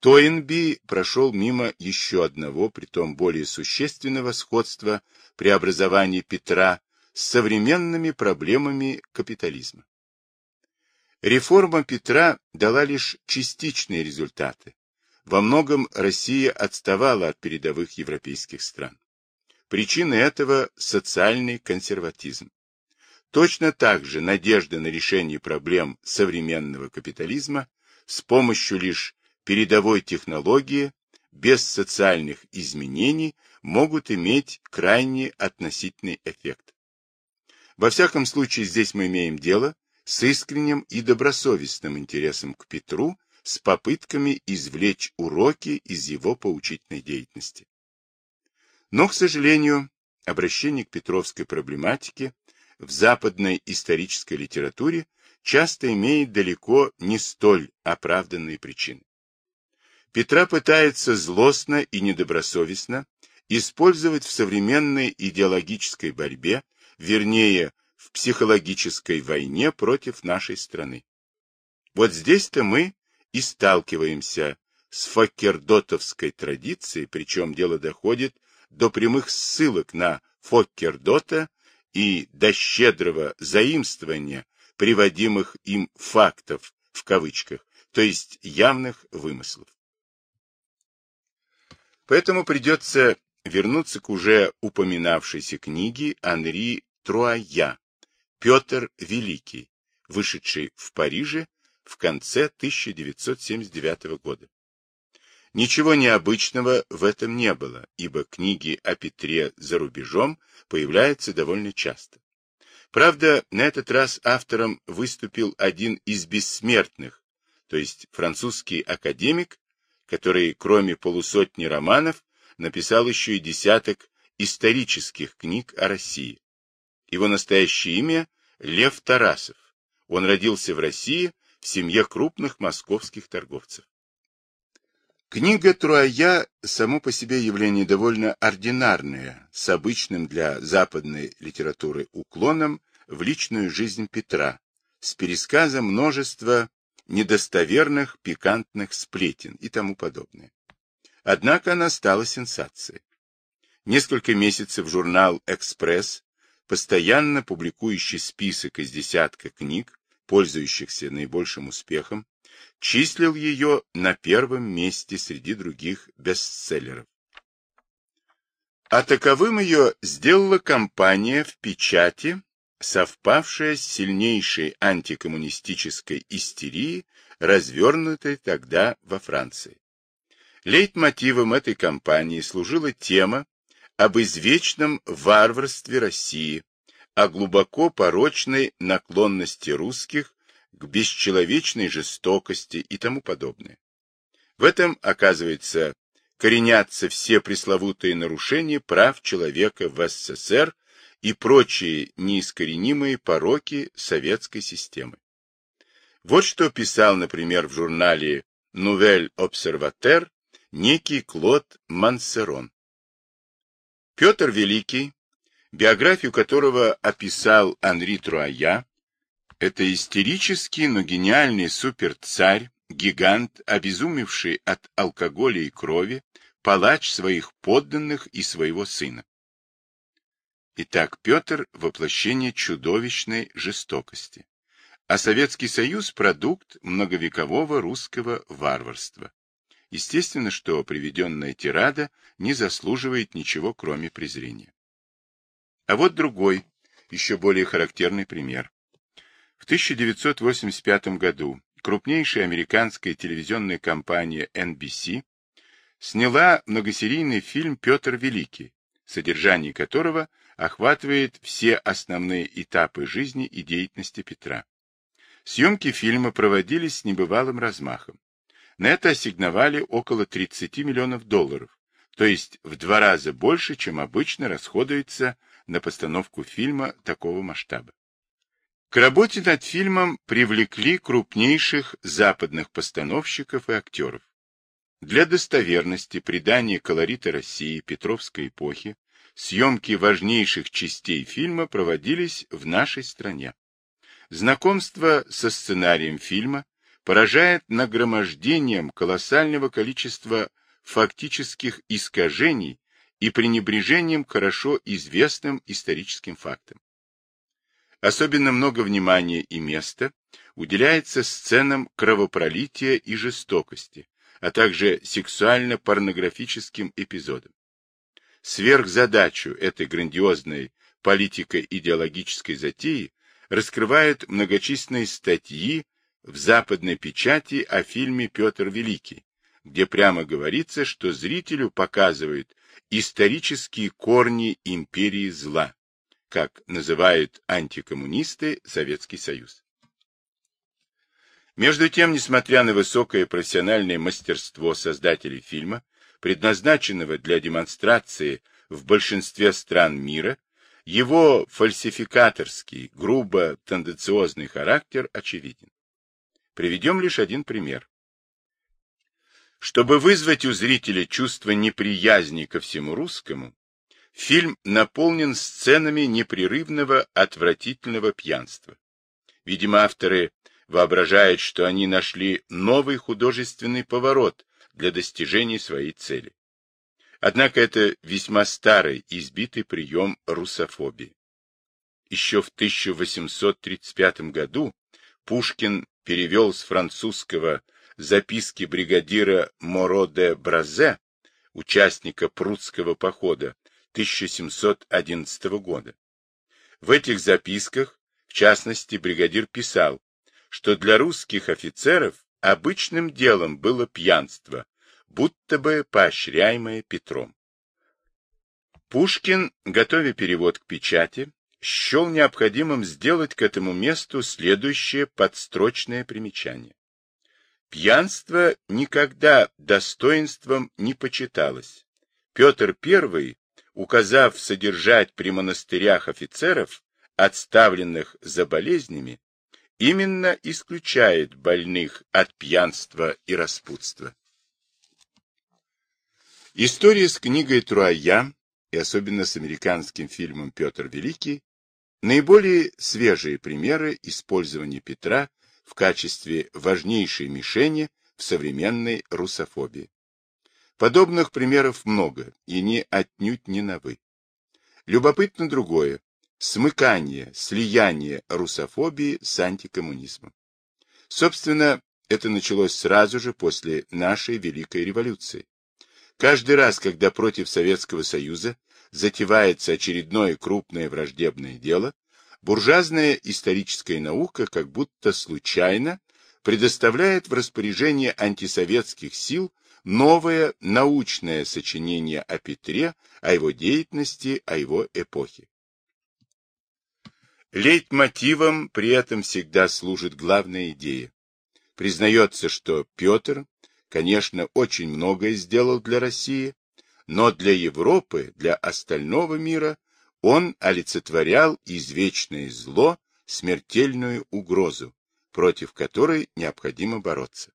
Тойнби прошел мимо еще одного, притом более существенного сходства преобразования Петра с современными проблемами капитализма. Реформа Петра дала лишь частичные результаты. Во многом Россия отставала от передовых европейских стран. Причина этого – социальный консерватизм. Точно так же надежда на решение проблем современного капитализма с помощью лишь передовой технологии без социальных изменений могут иметь крайне относительный эффект. Во всяком случае, здесь мы имеем дело с искренним и добросовестным интересом к Петру, с попытками извлечь уроки из его поучительной деятельности. Но, к сожалению, обращение к петровской проблематике в западной исторической литературе часто имеет далеко не столь оправданные причины. Петра пытается злостно и недобросовестно использовать в современной идеологической борьбе, вернее, в психологической войне против нашей страны. Вот здесь-то мы и сталкиваемся с фоккердотовской традицией, причем дело доходит до прямых ссылок на Фоккердота и до щедрого заимствования приводимых им фактов в кавычках, то есть явных вымыслов. Поэтому придется вернуться к уже упоминавшейся книге Анри Труая «Петр Великий», вышедшей в Париже в конце 1979 года. Ничего необычного в этом не было, ибо книги о Петре за рубежом появляются довольно часто. Правда, на этот раз автором выступил один из бессмертных, то есть французский академик который, кроме полусотни романов, написал еще и десяток исторических книг о России. Его настоящее имя – Лев Тарасов. Он родился в России в семье крупных московских торговцев. Книга Труая само по себе явление довольно ординарное, с обычным для западной литературы уклоном в личную жизнь Петра, с пересказом множества недостоверных пикантных сплетен и тому подобное. Однако она стала сенсацией. Несколько месяцев журнал «Экспресс», постоянно публикующий список из десятка книг, пользующихся наибольшим успехом, числил ее на первом месте среди других бестселлеров. А таковым ее сделала компания в печати совпавшая с сильнейшей антикоммунистической истерией, развернутой тогда во Франции. Лейтмотивом этой кампании служила тема об извечном варварстве России, о глубоко порочной наклонности русских к бесчеловечной жестокости и тому подобное. В этом, оказывается, коренятся все пресловутые нарушения прав человека в СССР и прочие неискоренимые пороки советской системы. Вот что писал, например, в журнале «Нувель Обсерватер» некий Клод Мансерон. Петр Великий, биографию которого описал Анри Труая, это истерический, но гениальный суперцарь, гигант, обезумевший от алкоголя и крови, палач своих подданных и своего сына. Итак, Петр – воплощение чудовищной жестокости, а Советский Союз – продукт многовекового русского варварства. Естественно, что приведенная тирада не заслуживает ничего, кроме презрения. А вот другой, еще более характерный пример. В 1985 году крупнейшая американская телевизионная компания NBC сняла многосерийный фильм «Петр Великий», содержание которого охватывает все основные этапы жизни и деятельности Петра. Съемки фильма проводились с небывалым размахом. На это ассигновали около 30 миллионов долларов, то есть в два раза больше, чем обычно расходуется на постановку фильма такого масштаба. К работе над фильмом привлекли крупнейших западных постановщиков и актеров. Для достоверности придания колорита России Петровской эпохи съемки важнейших частей фильма проводились в нашей стране. Знакомство со сценарием фильма, поражает нагромождением колоссального количества фактических искажений и пренебрежением хорошо известным историческим фактам. Особенно много внимания и места уделяется сценам кровопролития и жестокости, а также сексуально-порнографическим эпизодам. Сверхзадачу этой грандиозной политико-идеологической затеи раскрывают многочисленные статьи в западной печати о фильме «Петр Великий», где прямо говорится, что зрителю показывают исторические корни империи зла, как называют антикоммунисты Советский Союз. Между тем, несмотря на высокое профессиональное мастерство создателей фильма, предназначенного для демонстрации в большинстве стран мира, его фальсификаторский, грубо тенденциозный характер очевиден. Приведем лишь один пример. Чтобы вызвать у зрителя чувство неприязни ко всему русскому, фильм наполнен сценами непрерывного отвратительного пьянства. Видимо, авторы воображают, что они нашли новый художественный поворот для достижения своей цели. Однако это весьма старый, избитый прием русофобии. Еще в 1835 году Пушкин перевел с французского записки бригадира Моро де Бразе, участника прудского похода 1711 года. В этих записках, в частности, бригадир писал, что для русских офицеров обычным делом было пьянство, будто бы поощряемое Петром. Пушкин, готовя перевод к печати, счел необходимым сделать к этому месту следующее подстрочное примечание. Пьянство никогда достоинством не почиталось. Петр I, указав содержать при монастырях офицеров, отставленных за болезнями, именно исключает больных от пьянства и распутства. История с книгой Труая, и особенно с американским фильмом «Петр Великий», наиболее свежие примеры использования Петра в качестве важнейшей мишени в современной русофобии. Подобных примеров много, и не отнюдь не новы. Любопытно другое – смыкание, слияние русофобии с антикоммунизмом. Собственно, это началось сразу же после нашей Великой революции. Каждый раз, когда против Советского Союза затевается очередное крупное враждебное дело, буржуазная историческая наука как будто случайно предоставляет в распоряжение антисоветских сил новое научное сочинение о Петре, о его деятельности, о его эпохе. Лейтмотивом при этом всегда служит главная идея. Признается, что Петр конечно, очень многое сделал для России, но для Европы, для остального мира он олицетворял извечное зло, смертельную угрозу, против которой необходимо бороться.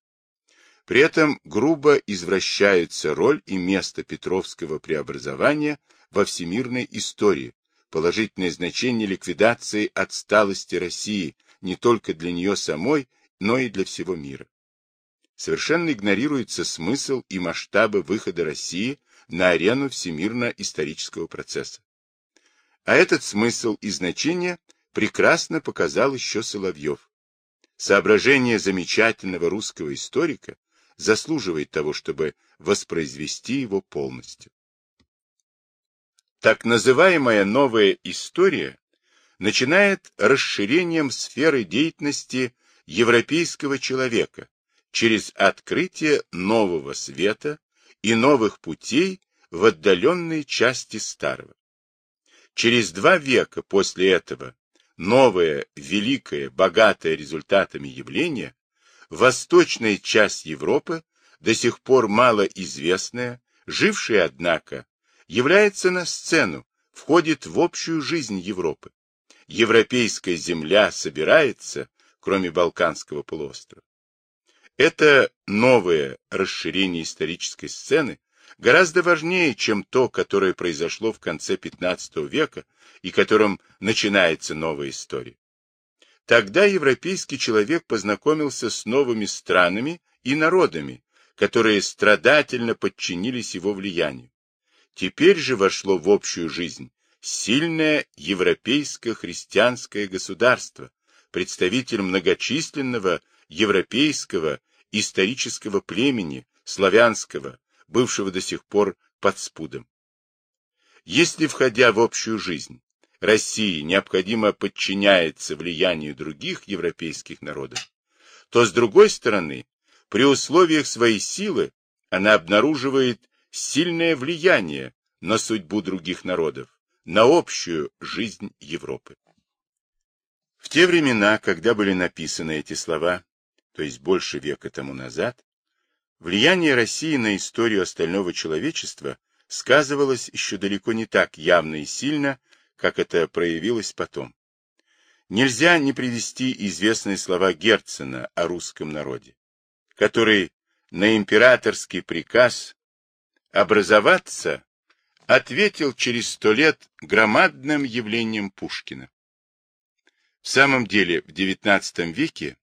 При этом грубо извращается роль и место Петровского преобразования во всемирной истории, положительное значение ликвидации отсталости России не только для нее самой, но и для всего мира совершенно игнорируется смысл и масштабы выхода России на арену всемирно-исторического процесса. А этот смысл и значение прекрасно показал еще Соловьев. Соображение замечательного русского историка заслуживает того, чтобы воспроизвести его полностью. Так называемая новая история начинает расширением сферы деятельности европейского человека, через открытие нового света и новых путей в отдаленные части старого. Через два века после этого новое, великое, богатое результатами явление, восточная часть Европы, до сих пор мало известная, жившая, однако, является на сцену, входит в общую жизнь Европы. Европейская земля собирается, кроме Балканского полуострова. Это новое расширение исторической сцены гораздо важнее, чем то, которое произошло в конце XV века и которым начинается новая история. Тогда европейский человек познакомился с новыми странами и народами, которые страдательно подчинились его влиянию. Теперь же вошло в общую жизнь сильное европейское христианское государство, представитель многочисленного европейского исторического племени, славянского, бывшего до сих пор под спудом. Если, входя в общую жизнь, России необходимо подчиняется влиянию других европейских народов, то, с другой стороны, при условиях своей силы она обнаруживает сильное влияние на судьбу других народов, на общую жизнь Европы. В те времена, когда были написаны эти слова, то есть больше века тому назад, влияние России на историю остального человечества сказывалось еще далеко не так явно и сильно, как это проявилось потом. Нельзя не привести известные слова Герцена о русском народе, который на императорский приказ образоваться ответил через сто лет громадным явлением Пушкина. В самом деле, в XIX веке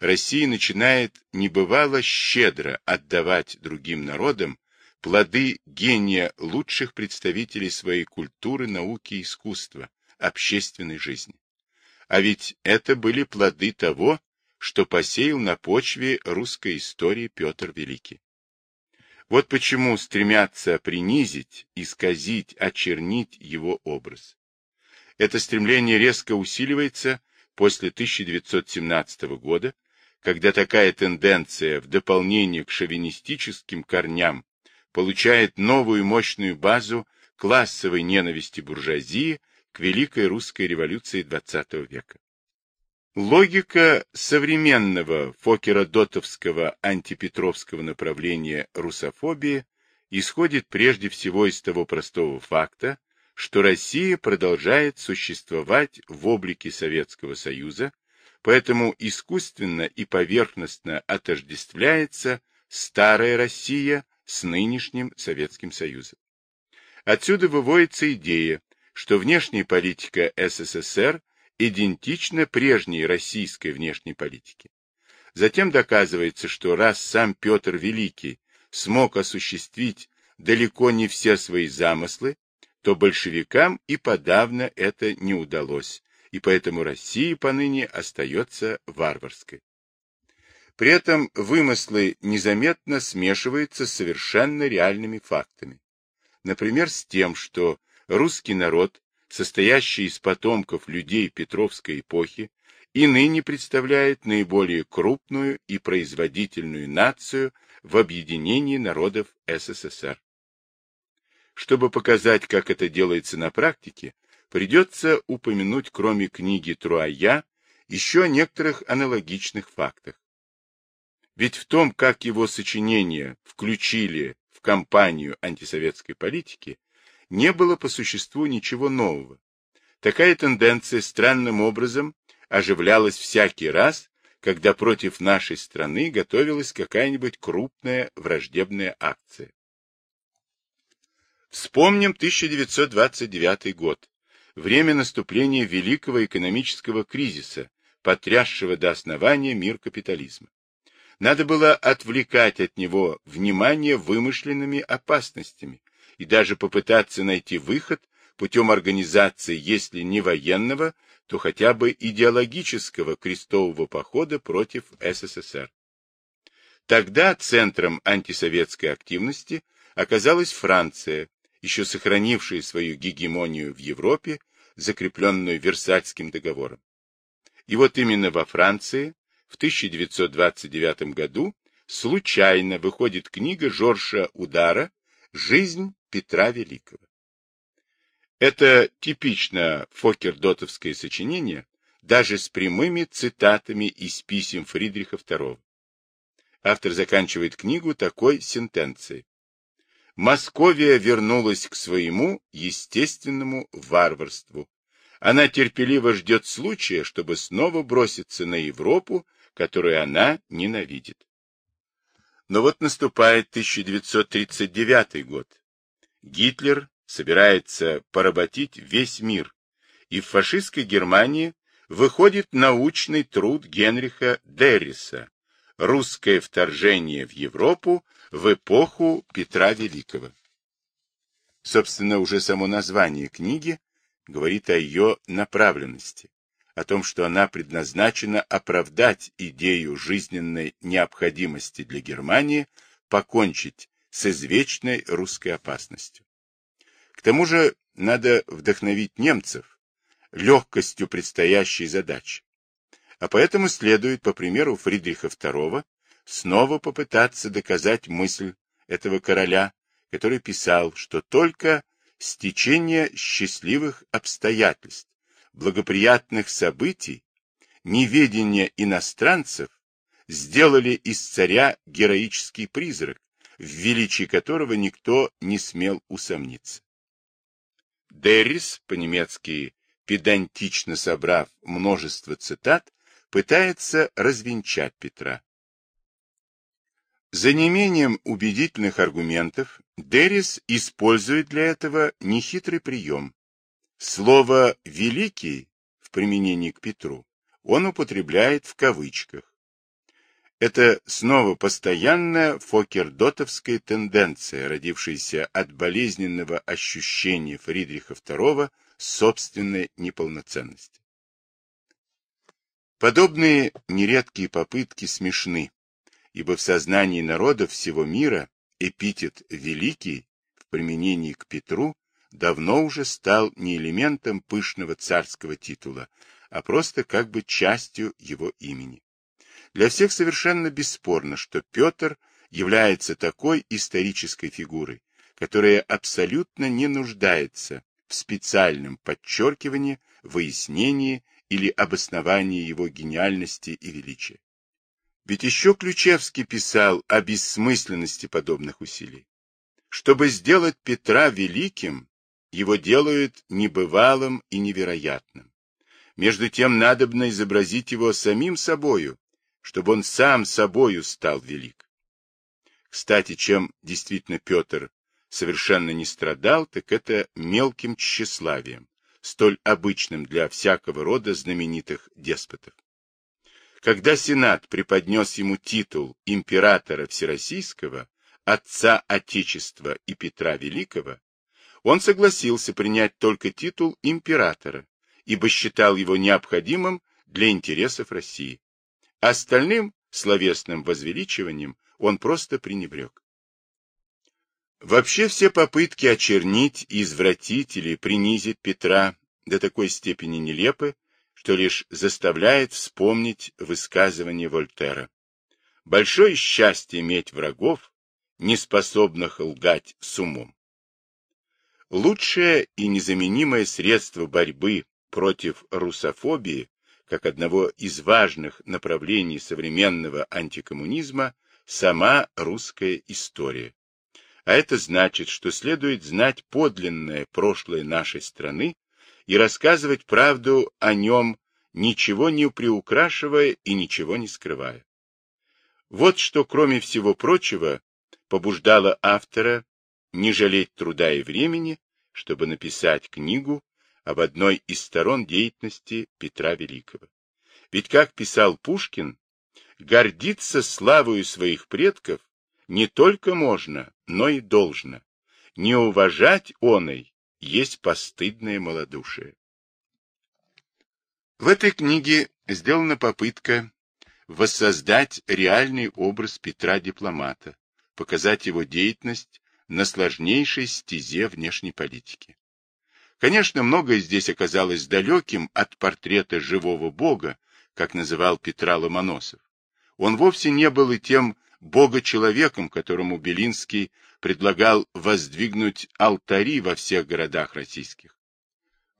Россия начинает небывало щедро отдавать другим народам плоды гения лучших представителей своей культуры, науки и искусства, общественной жизни. А ведь это были плоды того, что посеял на почве русской истории Петр Великий. Вот почему стремятся принизить, исказить, очернить его образ. Это стремление резко усиливается после 1917 года, когда такая тенденция в дополнение к шовинистическим корням получает новую мощную базу классовой ненависти буржуазии к Великой русской революции XX века. Логика современного фокера-дотовского антипетровского направления русофобии исходит прежде всего из того простого факта, что Россия продолжает существовать в облике Советского Союза, поэтому искусственно и поверхностно отождествляется старая Россия с нынешним Советским Союзом. Отсюда выводится идея, что внешняя политика СССР идентична прежней российской внешней политике. Затем доказывается, что раз сам Петр Великий смог осуществить далеко не все свои замыслы, то большевикам и подавно это не удалось, и поэтому Россия поныне остается варварской. При этом вымыслы незаметно смешиваются с совершенно реальными фактами. Например, с тем, что русский народ, состоящий из потомков людей Петровской эпохи, и ныне представляет наиболее крупную и производительную нацию в объединении народов СССР. Чтобы показать, как это делается на практике, придется упомянуть, кроме книги Труая, еще о некоторых аналогичных фактах. Ведь в том, как его сочинения включили в кампанию антисоветской политики, не было по существу ничего нового. Такая тенденция странным образом оживлялась всякий раз, когда против нашей страны готовилась какая-нибудь крупная враждебная акция. Вспомним 1929 год, время наступления великого экономического кризиса, потрясшего до основания мир капитализма. Надо было отвлекать от него внимание вымышленными опасностями и даже попытаться найти выход путем организации, если не военного, то хотя бы идеологического крестового похода против СССР. Тогда центром антисоветской активности оказалась Франция, еще сохранившие свою гегемонию в Европе, закрепленную Версальским договором. И вот именно во Франции в 1929 году случайно выходит книга Жоржа Удара «Жизнь Петра Великого». Это типично фокердотовское сочинение, даже с прямыми цитатами из писем Фридриха II. Автор заканчивает книгу такой сентенцией. Московия вернулась к своему естественному варварству. Она терпеливо ждет случая, чтобы снова броситься на Европу, которую она ненавидит. Но вот наступает 1939 год. Гитлер собирается поработить весь мир, и в фашистской Германии выходит научный труд Генриха Дерриса «Русское вторжение в Европу в эпоху Петра Великого». Собственно, уже само название книги говорит о ее направленности, о том, что она предназначена оправдать идею жизненной необходимости для Германии покончить с извечной русской опасностью. К тому же надо вдохновить немцев легкостью предстоящей задачи. А поэтому следует, по примеру Фридриха II, снова попытаться доказать мысль этого короля, который писал, что только стечение счастливых обстоятельств, благоприятных событий, неведение иностранцев сделали из царя героический призрак, в величии которого никто не смел усомниться. Деррис, по-немецки педантично собрав множество цитат, пытается развенчать Петра. За неимением убедительных аргументов Деррис использует для этого нехитрый прием. Слово «великий» в применении к Петру он употребляет в кавычках. Это снова постоянная фокердотовская тенденция, родившаяся от болезненного ощущения Фридриха II собственной неполноценности. Подобные нередкие попытки смешны, ибо в сознании народов всего мира эпитет «великий» в применении к Петру давно уже стал не элементом пышного царского титула, а просто как бы частью его имени. Для всех совершенно бесспорно, что Петр является такой исторической фигурой, которая абсолютно не нуждается в специальном подчеркивании, выяснении или обосновании его гениальности и величия. Ведь еще Ключевский писал о бессмысленности подобных усилий. Чтобы сделать Петра великим, его делают небывалым и невероятным. Между тем надобно изобразить его самим собою, чтобы он сам собою стал велик. Кстати, чем действительно Петр совершенно не страдал, так это мелким тщеславием, столь обычным для всякого рода знаменитых деспотов. Когда Сенат преподнес ему титул императора Всероссийского, отца Отечества и Петра Великого, он согласился принять только титул императора, ибо считал его необходимым для интересов России. Остальным словесным возвеличиванием он просто пренебрег. Вообще все попытки очернить, извратить или принизить Петра до такой степени нелепы, что лишь заставляет вспомнить высказывание Вольтера. Большое счастье иметь врагов, не способных лгать с умом. Лучшее и незаменимое средство борьбы против русофобии как одного из важных направлений современного антикоммунизма сама русская история. А это значит, что следует знать подлинное прошлое нашей страны и рассказывать правду о нем, ничего не приукрашивая и ничего не скрывая. Вот что, кроме всего прочего, побуждало автора не жалеть труда и времени, чтобы написать книгу об одной из сторон деятельности Петра Великого. Ведь, как писал Пушкин, гордиться славою своих предков не только можно, но и должно. Не уважать оной есть постыдное малодушие. В этой книге сделана попытка воссоздать реальный образ Петра-дипломата, показать его деятельность на сложнейшей стезе внешней политики. Конечно, многое здесь оказалось далеким от портрета живого бога, как называл Петра Ломоносов. Он вовсе не был и тем бога-человеком, которому Белинский предлагал воздвигнуть алтари во всех городах российских.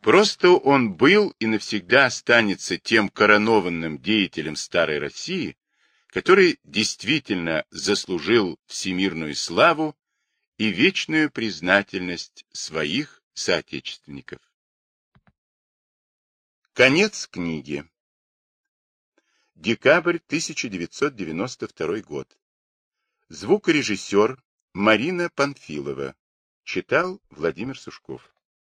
Просто он был и навсегда останется тем коронованным деятелем старой России, который действительно заслужил всемирную славу и вечную признательность своих соотечественников. Конец книги. Декабрь 1992 год. Звукорежиссер Марина Панфилова. Читал Владимир Сушков.